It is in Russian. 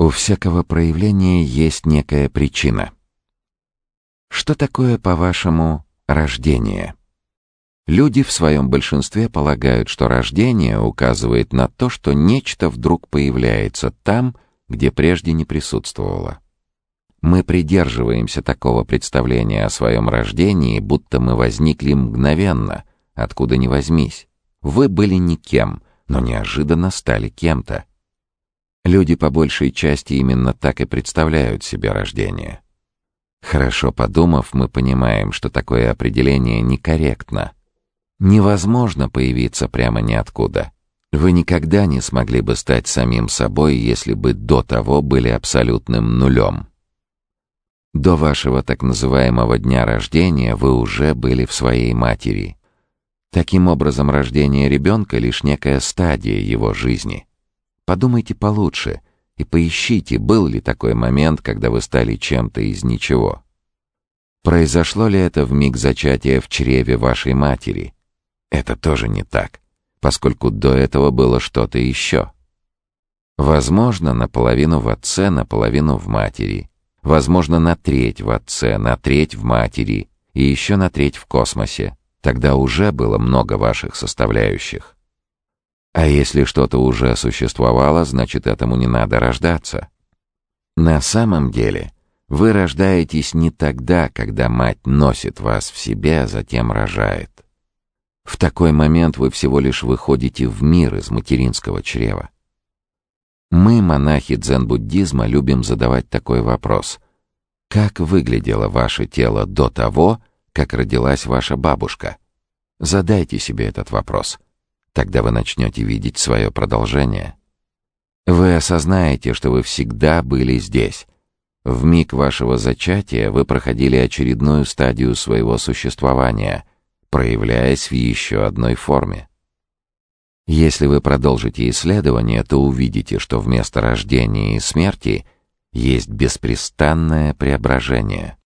У всякого проявления есть некая причина. Что такое, по-вашему, рождение? Люди в своем большинстве полагают, что рождение указывает на то, что нечто вдруг появляется там, где прежде не присутствовало. Мы придерживаемся такого представления о своем рождении, будто мы возникли мгновенно, откуда ни возьмись. Вы были никем, но неожиданно стали кем-то. Люди по большей части именно так и представляют себе рождение. Хорошо подумав, мы понимаем, что такое определение некорректно. Невозможно появиться прямо ниоткуда. Вы никогда не смогли бы стать самим собой, если бы до того были абсолютным нулем. До вашего так называемого дня рождения вы уже были в своей матери. Таким образом, рождение ребенка — лишь некая стадия его жизни. Подумайте получше и поищите, был ли такой момент, когда вы стали чем-то из ничего. Произошло ли это в миг зачатия в чреве вашей матери? Это тоже не так, поскольку до этого было что-то еще. Возможно, наполовину в отце, наполовину в матери. Возможно, на треть в отце, на треть в матери и еще на треть в космосе. Тогда уже было много ваших составляющих. А если что-то уже существовало, значит, этому не надо рождаться. На самом деле, вы рождаетесь не тогда, когда мать носит вас в себе, а затем рожает. В такой момент вы всего лишь выходите в мир из материнского чрева. Мы, монахи дзен-буддизма, любим задавать такой вопрос. Как выглядело ваше тело до того, как родилась ваша бабушка? Задайте себе этот вопрос. Тогда вы начнете видеть свое продолжение. Вы осознаете, что вы всегда были здесь. В миг вашего зачатия вы проходили очередную стадию своего существования, проявляясь в еще одной форме. Если вы продолжите исследование, то увидите, что вместо рождения и смерти есть беспрестанное преображение.